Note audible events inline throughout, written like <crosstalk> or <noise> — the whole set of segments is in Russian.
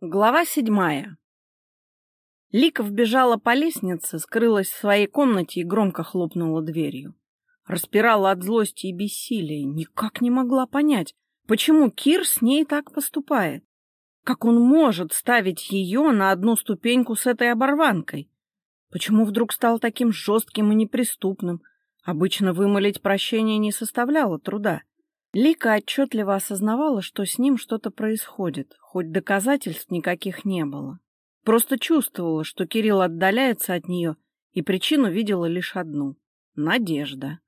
Глава седьмая. Лика вбежала по лестнице, скрылась в своей комнате и громко хлопнула дверью. Распирала от злости и бессилия, никак не могла понять, почему Кир с ней так поступает. Как он может ставить ее на одну ступеньку с этой оборванкой? Почему вдруг стал таким жестким и неприступным? Обычно вымолить прощение не составляло труда. Лика отчетливо осознавала, что с ним что-то происходит, хоть доказательств никаких не было. Просто чувствовала, что Кирилл отдаляется от нее, и причину видела лишь одну — надежда.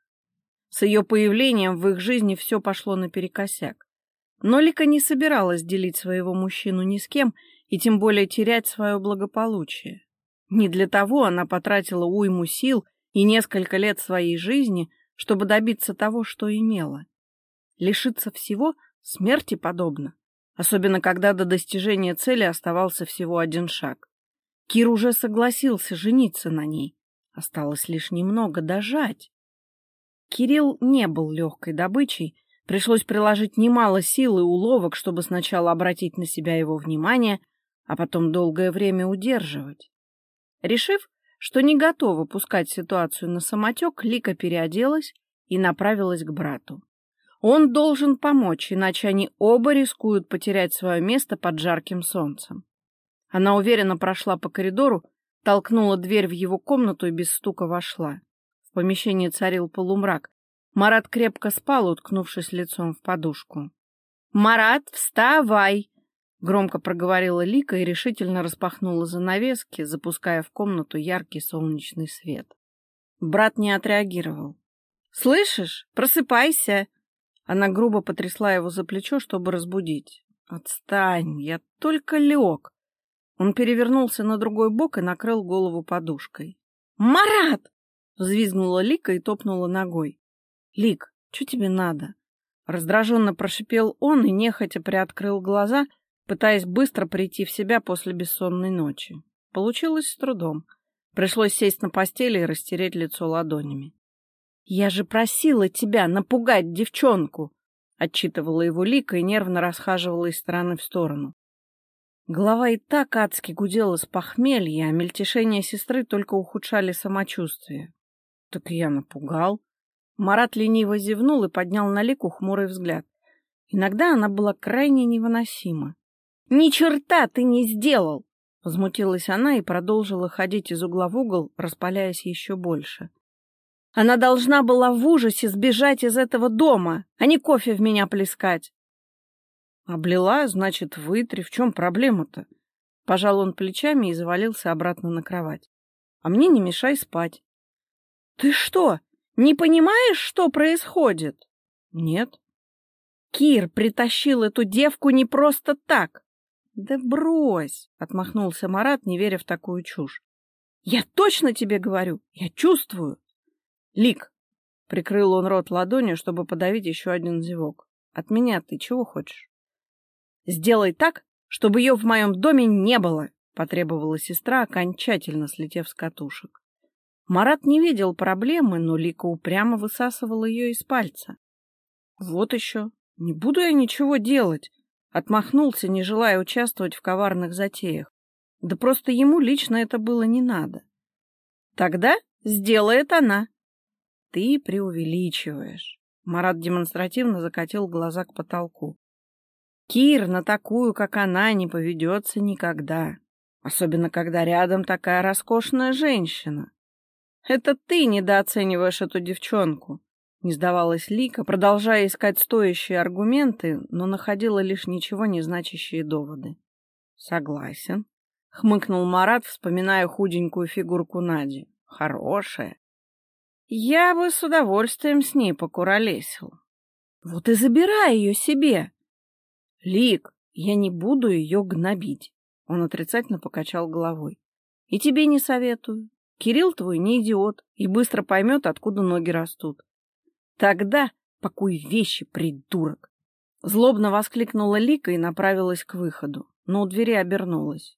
С ее появлением в их жизни все пошло наперекосяк. Но Лика не собиралась делить своего мужчину ни с кем, и тем более терять свое благополучие. Не для того она потратила уйму сил и несколько лет своей жизни, чтобы добиться того, что имела. Лишиться всего смерти подобно, особенно когда до достижения цели оставался всего один шаг. Кир уже согласился жениться на ней. Осталось лишь немного дожать. Кирилл не был легкой добычей, пришлось приложить немало сил и уловок, чтобы сначала обратить на себя его внимание, а потом долгое время удерживать. Решив, что не готова пускать ситуацию на самотек, Лика переоделась и направилась к брату. Он должен помочь, иначе они оба рискуют потерять свое место под жарким солнцем. Она уверенно прошла по коридору, толкнула дверь в его комнату и без стука вошла. В помещении царил полумрак. Марат крепко спал, уткнувшись лицом в подушку. «Марат, вставай!» — громко проговорила Лика и решительно распахнула занавески, запуская в комнату яркий солнечный свет. Брат не отреагировал. «Слышишь? Просыпайся!» Она грубо потрясла его за плечо, чтобы разбудить. «Отстань, я только лег». Он перевернулся на другой бок и накрыл голову подушкой. «Марат!» — взвизгнула Лика и топнула ногой. «Лик, что тебе надо?» Раздраженно прошипел он и нехотя приоткрыл глаза, пытаясь быстро прийти в себя после бессонной ночи. Получилось с трудом. Пришлось сесть на постели и растереть лицо ладонями. «Я же просила тебя напугать девчонку!» — отчитывала его Лика и нервно расхаживала из стороны в сторону. Голова и так адски гудела с похмелья, а мельтешения сестры только ухудшали самочувствие. Так я напугал. Марат лениво зевнул и поднял на Лику хмурый взгляд. Иногда она была крайне невыносима. «Ни черта ты не сделал!» Возмутилась она и продолжила ходить из угла в угол, распаляясь еще больше. Она должна была в ужасе сбежать из этого дома, а не кофе в меня плескать. Облила, значит, вытри. В чем проблема-то? Пожал он плечами и завалился обратно на кровать. А мне не мешай спать. Ты что, не понимаешь, что происходит? Нет. Кир притащил эту девку не просто так. Да брось, отмахнулся Марат, не веря в такую чушь. Я точно тебе говорю, я чувствую. Лик! Прикрыл он рот ладонью, чтобы подавить еще один зевок. От меня ты чего хочешь? Сделай так, чтобы ее в моем доме не было, потребовала сестра, окончательно слетев с катушек. Марат не видел проблемы, но Лика упрямо высасывала ее из пальца. Вот еще. Не буду я ничего делать. Отмахнулся, не желая участвовать в коварных затеях. Да просто ему лично это было не надо. Тогда сделает она, ты преувеличиваешь. Марат демонстративно закатил глаза к потолку. Кир на такую, как она, не поведется никогда. Особенно, когда рядом такая роскошная женщина. Это ты недооцениваешь эту девчонку. Не сдавалась Лика, продолжая искать стоящие аргументы, но находила лишь ничего не значащие доводы. Согласен. Хмыкнул Марат, вспоминая худенькую фигурку Нади. Хорошая. Я бы с удовольствием с ней покуролесил. Вот и забирай ее себе. Лик, я не буду ее гнобить. Он отрицательно покачал головой. И тебе не советую. Кирилл твой не идиот и быстро поймет, откуда ноги растут. Тогда пакуй вещи, придурок. Злобно воскликнула Лика и направилась к выходу, но у двери обернулась.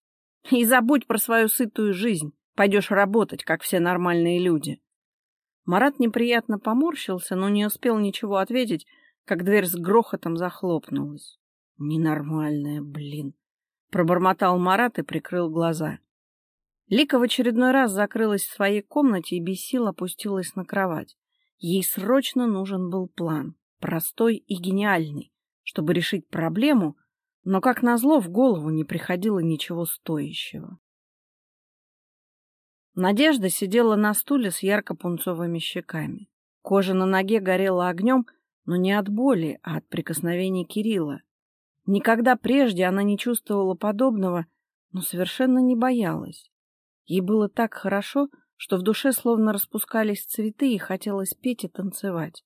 И забудь про свою сытую жизнь. Пойдешь работать, как все нормальные люди. Марат неприятно поморщился, но не успел ничего ответить, как дверь с грохотом захлопнулась. Ненормальная, блин. пробормотал Марат и прикрыл глаза. Лика в очередной раз закрылась в своей комнате и без сил опустилась на кровать. Ей срочно нужен был план, простой и гениальный, чтобы решить проблему, но, как назло, в голову не приходило ничего стоящего. Надежда сидела на стуле с ярко-пунцовыми щеками. Кожа на ноге горела огнем, но не от боли, а от прикосновений Кирилла. Никогда прежде она не чувствовала подобного, но совершенно не боялась. Ей было так хорошо, что в душе словно распускались цветы и хотелось петь и танцевать.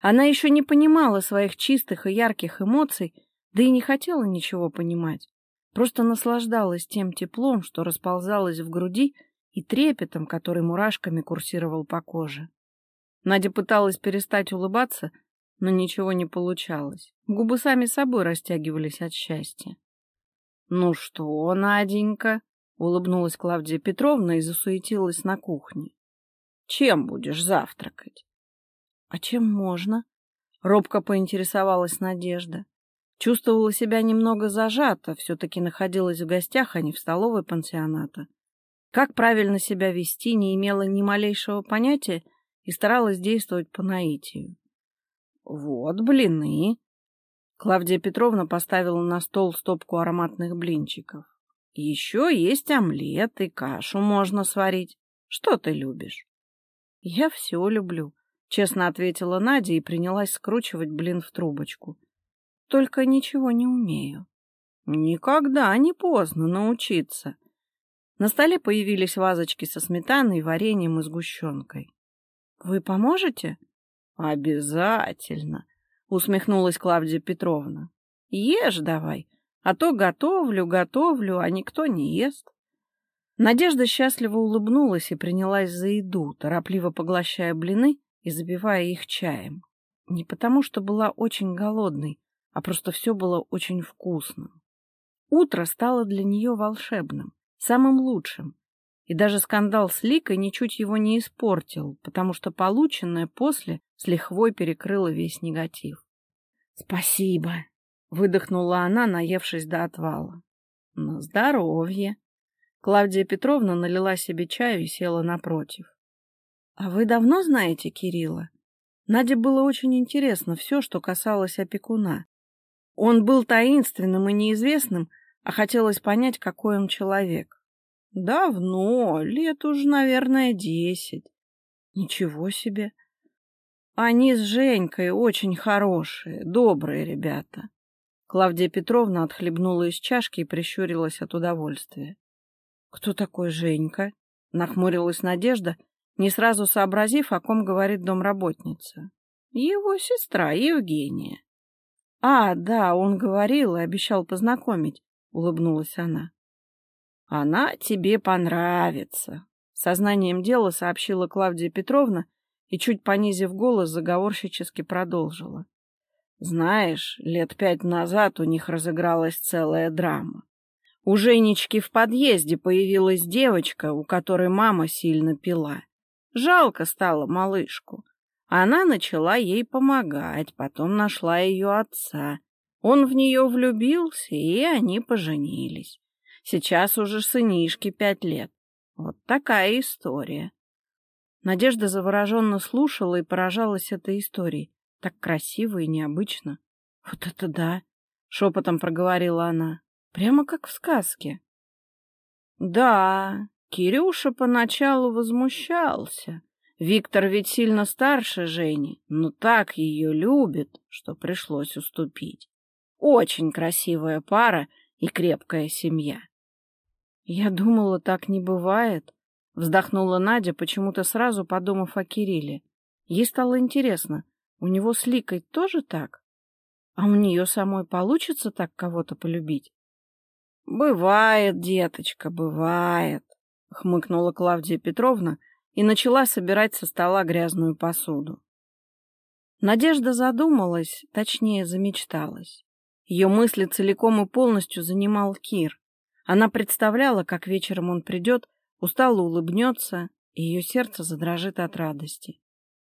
Она еще не понимала своих чистых и ярких эмоций, да и не хотела ничего понимать. Просто наслаждалась тем теплом, что расползалось в груди, и трепетом, который мурашками курсировал по коже. Надя пыталась перестать улыбаться, но ничего не получалось. Губы сами собой растягивались от счастья. — Ну что, Наденька? — улыбнулась Клавдия Петровна и засуетилась на кухне. — Чем будешь завтракать? — А чем можно? — робко поинтересовалась Надежда. Чувствовала себя немного зажато, все-таки находилась в гостях, а не в столовой пансионата. Как правильно себя вести, не имела ни малейшего понятия и старалась действовать по наитию. Вот блины. Клавдия Петровна поставила на стол стопку ароматных блинчиков. Еще есть омлет и кашу можно сварить. Что ты любишь? Я все люблю, честно ответила Надя и принялась скручивать блин в трубочку. Только ничего не умею. Никогда не поздно научиться. На столе появились вазочки со сметаной, вареньем и сгущенкой. — Вы поможете? Обязательно, усмехнулась Клавдия Петровна. Ешь давай, а то готовлю, готовлю, а никто не ест. Надежда счастливо улыбнулась и принялась за еду, торопливо поглощая блины и забивая их чаем. Не потому, что была очень голодной, а просто все было очень вкусным. Утро стало для нее волшебным, самым лучшим, и даже скандал с Ликой ничуть его не испортил, потому что полученное после с лихвой перекрыло весь негатив. «Спасибо!» — выдохнула она, наевшись до отвала. «На здоровье!» Клавдия Петровна налила себе чаю и села напротив. «А вы давно знаете Кирилла?» Наде было очень интересно все, что касалось опекуна. Он был таинственным и неизвестным, а хотелось понять, какой он человек. Давно, лет уж, наверное, десять. Ничего себе. Они с Женькой очень хорошие, добрые ребята. Клавдия Петровна отхлебнула из чашки и прищурилась от удовольствия. Кто такой Женька? Нахмурилась Надежда, не сразу сообразив, о ком говорит домработница. Его сестра Евгения. А, да, он говорил и обещал познакомить, улыбнулась она. Она тебе понравится, сознанием дела сообщила Клавдия Петровна и, чуть понизив голос, заговорщически продолжила. Знаешь, лет пять назад у них разыгралась целая драма. У Женечки в подъезде появилась девочка, у которой мама сильно пила. Жалко стало малышку. Она начала ей помогать, потом нашла ее отца. Он в нее влюбился, и они поженились. Сейчас уже сынишке пять лет. Вот такая история. Надежда завороженно слушала и поражалась этой историей. Так красиво и необычно. — Вот это да! — шепотом проговорила она. — Прямо как в сказке. — Да, Кирюша поначалу возмущался. Виктор ведь сильно старше Жени, но так ее любит, что пришлось уступить. Очень красивая пара и крепкая семья. «Я думала, так не бывает», — вздохнула Надя, почему-то сразу подумав о Кирилле. Ей стало интересно, у него с Ликой тоже так? А у нее самой получится так кого-то полюбить? «Бывает, деточка, бывает», — хмыкнула Клавдия Петровна и начала собирать со стола грязную посуду. Надежда задумалась, точнее, замечталась. Ее мысли целиком и полностью занимал Кир. Она представляла, как вечером он придет, устало улыбнется, и ее сердце задрожит от радости.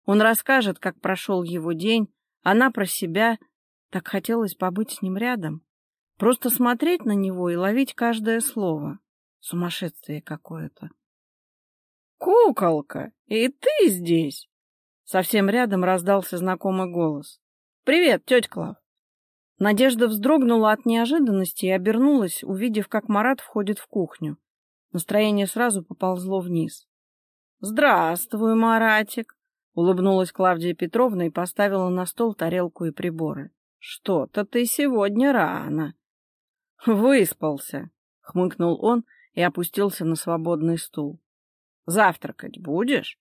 Он расскажет, как прошел его день, она про себя. Так хотелось побыть с ним рядом. Просто смотреть на него и ловить каждое слово. Сумасшествие какое-то. «Куколка, и ты здесь?» Совсем рядом раздался знакомый голос. «Привет, тетя Клав!» Надежда вздрогнула от неожиданности и обернулась, увидев, как Марат входит в кухню. Настроение сразу поползло вниз. «Здравствуй, Маратик!» — улыбнулась Клавдия Петровна и поставила на стол тарелку и приборы. «Что-то ты сегодня рано!» «Выспался!» — хмыкнул он и опустился на свободный стул. «Завтракать будешь?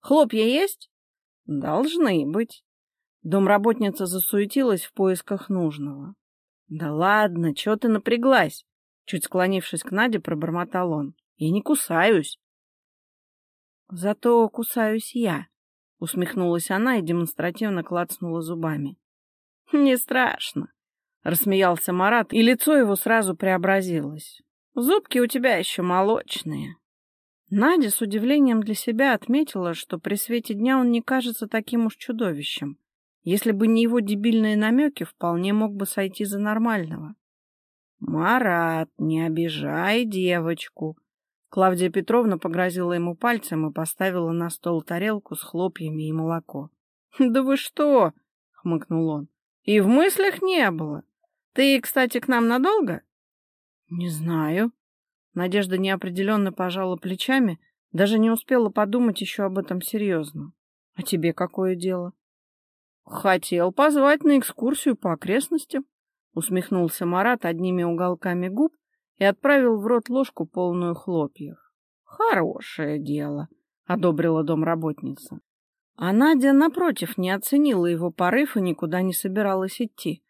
Хлопья есть?» «Должны быть». Домработница засуетилась в поисках нужного. «Да ладно, чего ты напряглась?» Чуть склонившись к Наде, пробормотал он. «Я не кусаюсь». «Зато кусаюсь я», — усмехнулась она и демонстративно клацнула зубами. «Не страшно», — рассмеялся Марат, и лицо его сразу преобразилось. «Зубки у тебя еще молочные». Надя с удивлением для себя отметила, что при свете дня он не кажется таким уж чудовищем. Если бы не его дебильные намеки, вполне мог бы сойти за нормального. «Марат, не обижай девочку!» Клавдия Петровна погрозила ему пальцем и поставила на стол тарелку с хлопьями и молоко. <laughs> «Да вы что?» — хмыкнул он. «И в мыслях не было. Ты, кстати, к нам надолго?» «Не знаю». Надежда неопределенно пожала плечами, даже не успела подумать еще об этом серьезно. «А тебе какое дело?» Хотел позвать на экскурсию по окрестностям, усмехнулся Марат одними уголками губ и отправил в рот ложку полную хлопьев. Хорошее дело, одобрила домработница. А Надя, напротив, не оценила его порыв и никуда не собиралась идти.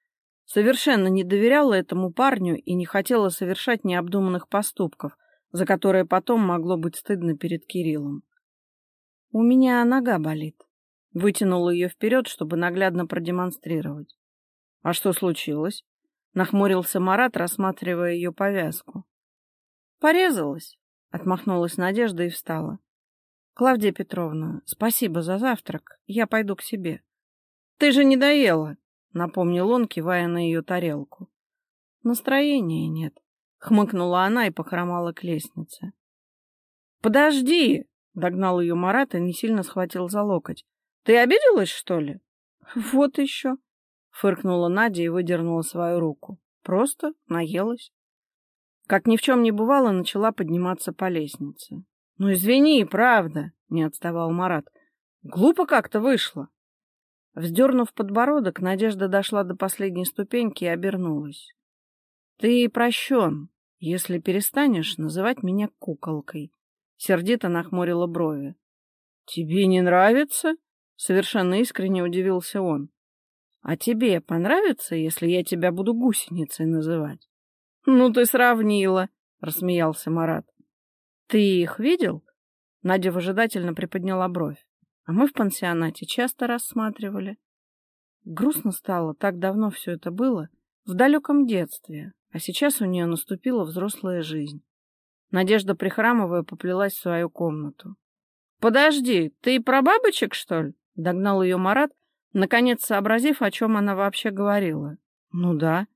Совершенно не доверяла этому парню и не хотела совершать необдуманных поступков, за которые потом могло быть стыдно перед Кириллом. «У меня нога болит», Вытянула ее вперед, чтобы наглядно продемонстрировать. — А что случилось? — нахмурился Марат, рассматривая ее повязку. — Порезалась, — отмахнулась Надежда и встала. — Клавдия Петровна, спасибо за завтрак. Я пойду к себе. — Ты же не доела, — напомнил он, кивая на ее тарелку. — Настроения нет, — хмыкнула она и похромала к лестнице. — Подожди! — догнал ее Марат и не сильно схватил за локоть. Ты обиделась, что ли? Вот еще. Фыркнула Надя и выдернула свою руку. Просто наелась. Как ни в чем не бывало, начала подниматься по лестнице. Ну, извини, правда, не отставал Марат. Глупо как-то вышло. Вздернув подбородок, Надежда дошла до последней ступеньки и обернулась. — Ты прощен, если перестанешь называть меня куколкой. Сердито нахмурила брови. — Тебе не нравится? Совершенно искренне удивился он. А тебе понравится, если я тебя буду гусеницей называть? Ну ты сравнила, рассмеялся Марат. Ты их видел? Надя выжидательно приподняла бровь. А мы в пансионате часто рассматривали. Грустно стало, так давно все это было, в далеком детстве, а сейчас у нее наступила взрослая жизнь. Надежда, прихрамывая, поплелась в свою комнату. — Подожди, ты про бабочек, что ли? Догнал ее Марат, наконец сообразив, о чем она вообще говорила. Ну да.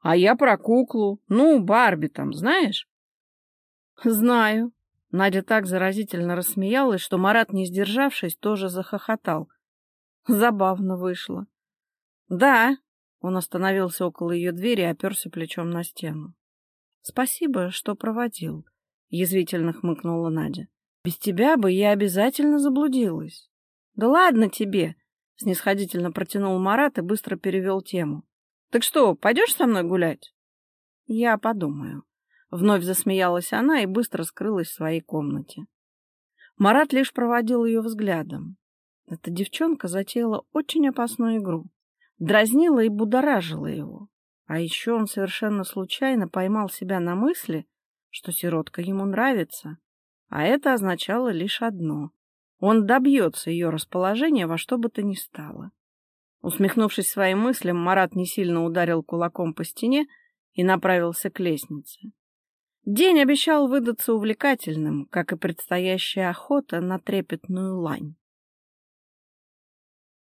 А я про куклу. Ну, Барби там, знаешь? Знаю. Надя так заразительно рассмеялась, что Марат, не сдержавшись, тоже захохотал. Забавно вышло. Да. Он остановился около ее двери и оперся плечом на стену. Спасибо, что проводил, язвительно хмыкнула Надя. Без тебя бы я обязательно заблудилась. Да ладно тебе, снисходительно протянул Марат и быстро перевел тему. Так что, пойдешь со мной гулять? Я подумаю. Вновь засмеялась она и быстро скрылась в своей комнате. Марат лишь проводил ее взглядом. Эта девчонка затеяла очень опасную игру. Дразнила и будоражила его. А еще он совершенно случайно поймал себя на мысли, что сиротка ему нравится. А это означало лишь одно он добьется ее расположения во что бы то ни стало. Усмехнувшись своим мыслям, Марат не сильно ударил кулаком по стене и направился к лестнице. День обещал выдаться увлекательным, как и предстоящая охота на трепетную лань.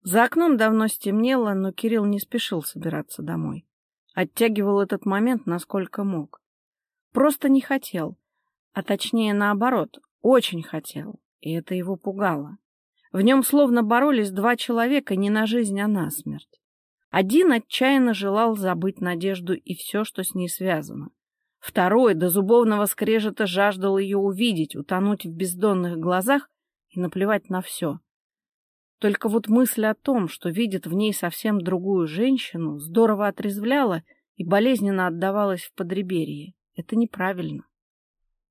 За окном давно стемнело, но Кирилл не спешил собираться домой. Оттягивал этот момент насколько мог. Просто не хотел, а точнее наоборот, очень хотел, и это его пугало. В нем словно боролись два человека не на жизнь, а на смерть. Один отчаянно желал забыть Надежду и все, что с ней связано. Второй до зубовного скрежета жаждал ее увидеть, утонуть в бездонных глазах и наплевать на все. Только вот мысль о том, что видит в ней совсем другую женщину, здорово отрезвляла и болезненно отдавалась в подреберье. Это неправильно.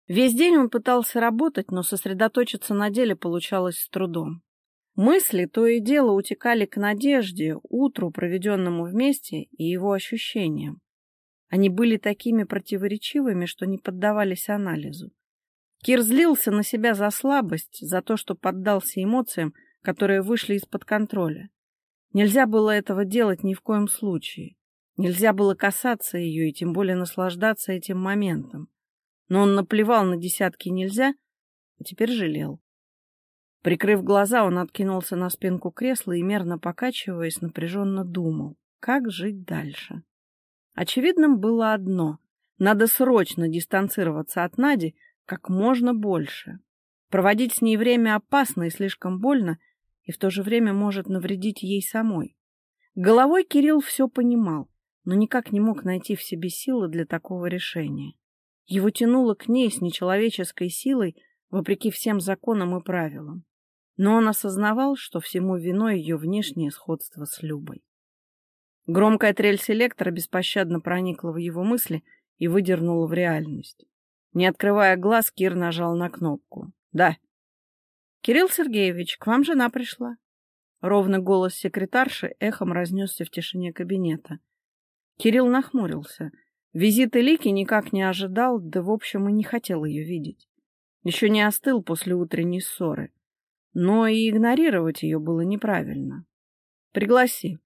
Весь день он пытался работать, но сосредоточиться на деле получалось с трудом. Мысли то и дело утекали к надежде, утру, проведенному вместе, и его ощущениям. Они были такими противоречивыми, что не поддавались анализу. Кир злился на себя за слабость, за то, что поддался эмоциям, которые вышли из-под контроля. Нельзя было этого делать ни в коем случае. Нельзя было касаться ее и тем более наслаждаться этим моментом. Но он наплевал на десятки нельзя, а теперь жалел. Прикрыв глаза, он откинулся на спинку кресла и, мерно покачиваясь, напряженно думал, как жить дальше. Очевидным было одно — надо срочно дистанцироваться от Нади как можно больше. Проводить с ней время опасно и слишком больно, и в то же время может навредить ей самой. Головой Кирилл все понимал, но никак не мог найти в себе силы для такого решения. Его тянуло к ней с нечеловеческой силой, вопреки всем законам и правилам. Но он осознавал, что всему виной ее внешнее сходство с Любой. Громкая трель селектора беспощадно проникла в его мысли и выдернула в реальность. Не открывая глаз, Кир нажал на кнопку. «Да». «Кирилл Сергеевич, к вам жена пришла». Ровный голос секретарши эхом разнесся в тишине кабинета. Кирилл нахмурился — Визит Элики никак не ожидал, да, в общем, и не хотел ее видеть. Еще не остыл после утренней ссоры. Но и игнорировать ее было неправильно. «Пригласи».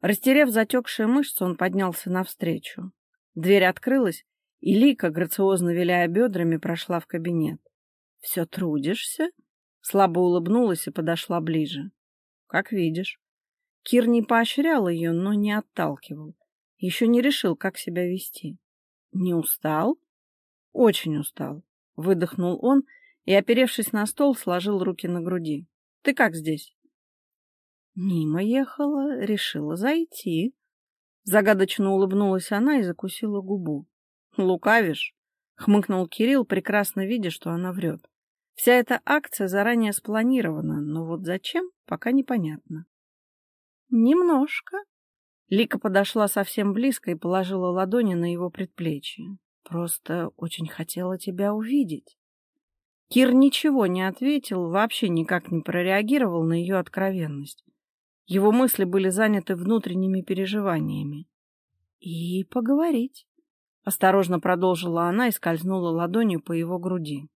Растерев затекшие мышцы, он поднялся навстречу. Дверь открылась, и Лика, грациозно виляя бедрами, прошла в кабинет. «Все трудишься?» Слабо улыбнулась и подошла ближе. «Как видишь». Кир не поощрял ее, но не отталкивал. Еще не решил, как себя вести. Не устал? Очень устал. Выдохнул он и, оперевшись на стол, сложил руки на груди. Ты как здесь? Мимо ехала, решила зайти. Загадочно улыбнулась она и закусила губу. Лукавишь? Хмыкнул Кирилл, прекрасно видя, что она врет. Вся эта акция заранее спланирована, но вот зачем, пока непонятно. Немножко, Лика подошла совсем близко и положила ладони на его предплечье. «Просто очень хотела тебя увидеть». Кир ничего не ответил, вообще никак не прореагировал на ее откровенность. Его мысли были заняты внутренними переживаниями. «И поговорить», — осторожно продолжила она и скользнула ладонью по его груди.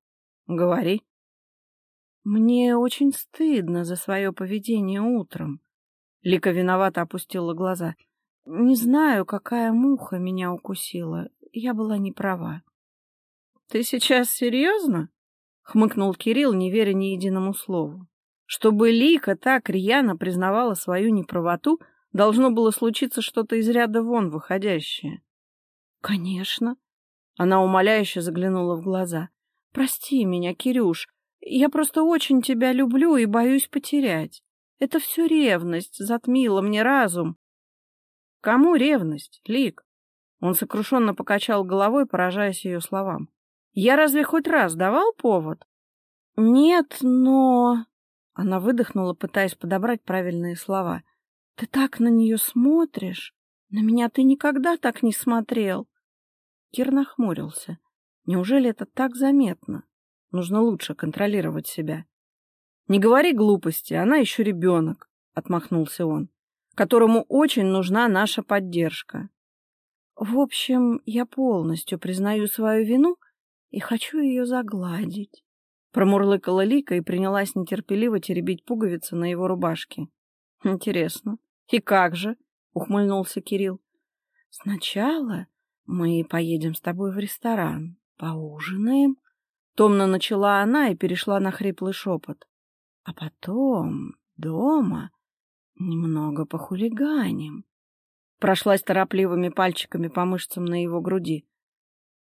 «Говори». «Мне очень стыдно за свое поведение утром», Лика виновато опустила глаза. «Не знаю, какая муха меня укусила. Я была не права». «Ты сейчас серьезно?» — хмыкнул Кирилл, не веря ни единому слову. Чтобы Лика так рьяно признавала свою неправоту, должно было случиться что-то из ряда вон выходящее. «Конечно». Она умоляюще заглянула в глаза. «Прости меня, Кирюш. Я просто очень тебя люблю и боюсь потерять. Это все ревность затмила мне разум. Кому ревность, Лик? Он сокрушенно покачал головой, поражаясь ее словам. Я разве хоть раз давал повод? Нет, но... Она выдохнула, пытаясь подобрать правильные слова. Ты так на нее смотришь. На меня ты никогда так не смотрел. Кир нахмурился. Неужели это так заметно? Нужно лучше контролировать себя. «Не говори глупости, она еще ребенок», — отмахнулся он, «которому очень нужна наша поддержка». «В общем, я полностью признаю свою вину и хочу ее загладить», — промурлыкала Лика и принялась нетерпеливо теребить пуговицы на его рубашке. «Интересно. И как же?» — ухмыльнулся Кирилл. «Сначала мы поедем с тобой в ресторан, поужинаем». Томно начала она и перешла на хриплый шепот. А потом дома немного похулиганим. Прошлась торопливыми пальчиками по мышцам на его груди.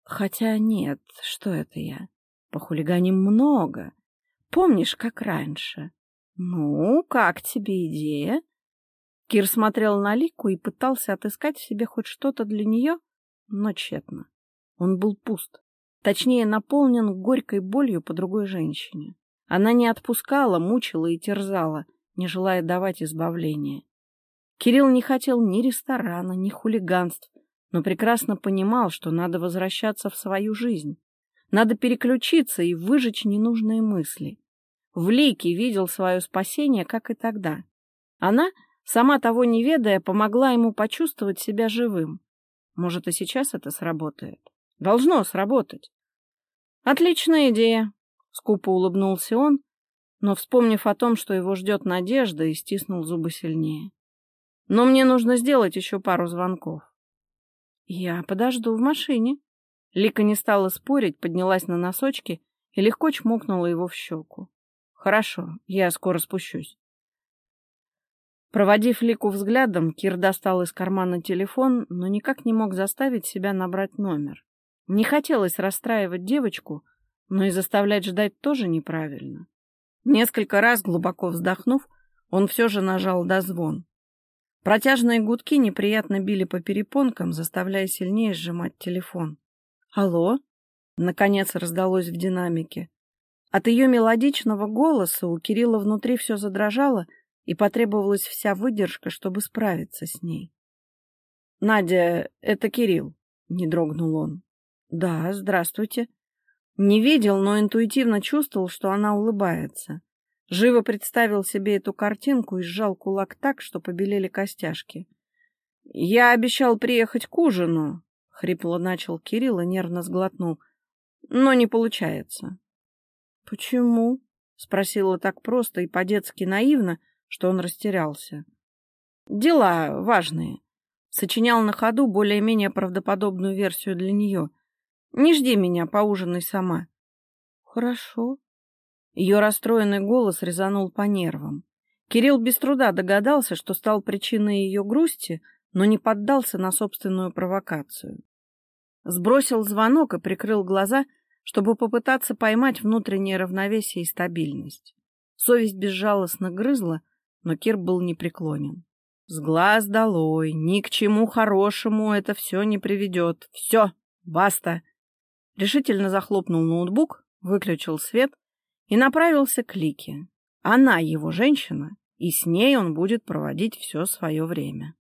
Хотя нет, что это я? Похулиганим много. Помнишь, как раньше? Ну, как тебе идея? Кир смотрел на Лику и пытался отыскать в себе хоть что-то для нее, но тщетно. Он был пуст. Точнее, наполнен горькой болью по другой женщине. Она не отпускала, мучила и терзала, не желая давать избавления. Кирилл не хотел ни ресторана, ни хулиганств, но прекрасно понимал, что надо возвращаться в свою жизнь. Надо переключиться и выжечь ненужные мысли. В Лейке видел свое спасение, как и тогда. Она, сама того не ведая, помогла ему почувствовать себя живым. Может, и сейчас это сработает. Должно сработать. Отличная идея, скупо улыбнулся он, но, вспомнив о том, что его ждет надежда, и стиснул зубы сильнее. Но мне нужно сделать еще пару звонков. Я подожду в машине. Лика не стала спорить, поднялась на носочки и легко чмокнула его в щеку. Хорошо, я скоро спущусь. Проводив Лику взглядом, Кир достал из кармана телефон, но никак не мог заставить себя набрать номер. Не хотелось расстраивать девочку, но и заставлять ждать тоже неправильно. Несколько раз, глубоко вздохнув, он все же нажал дозвон. Протяжные гудки неприятно били по перепонкам, заставляя сильнее сжимать телефон. «Алло?» — наконец раздалось в динамике. От ее мелодичного голоса у Кирилла внутри все задрожало, и потребовалась вся выдержка, чтобы справиться с ней. «Надя, это Кирилл», — не дрогнул он. «Да, здравствуйте». Не видел, но интуитивно чувствовал, что она улыбается. Живо представил себе эту картинку и сжал кулак так, что побелели костяшки. «Я обещал приехать к ужину», — хрипло начал Кирилл и нервно сглотнул. «Но не получается». «Почему?» — спросила так просто и по-детски наивно, что он растерялся. «Дела важные», — сочинял на ходу более-менее правдоподобную версию для нее. Не жди меня, поужинай сама. Хорошо. Ее расстроенный голос резанул по нервам. Кирилл без труда догадался, что стал причиной ее грусти, но не поддался на собственную провокацию. Сбросил звонок и прикрыл глаза, чтобы попытаться поймать внутреннее равновесие и стабильность. Совесть безжалостно грызла, но Кир был непреклонен. С глаз долой, ни к чему хорошему это все не приведет. Все, баста решительно захлопнул ноутбук, выключил свет и направился к Лике. Она его женщина, и с ней он будет проводить все свое время.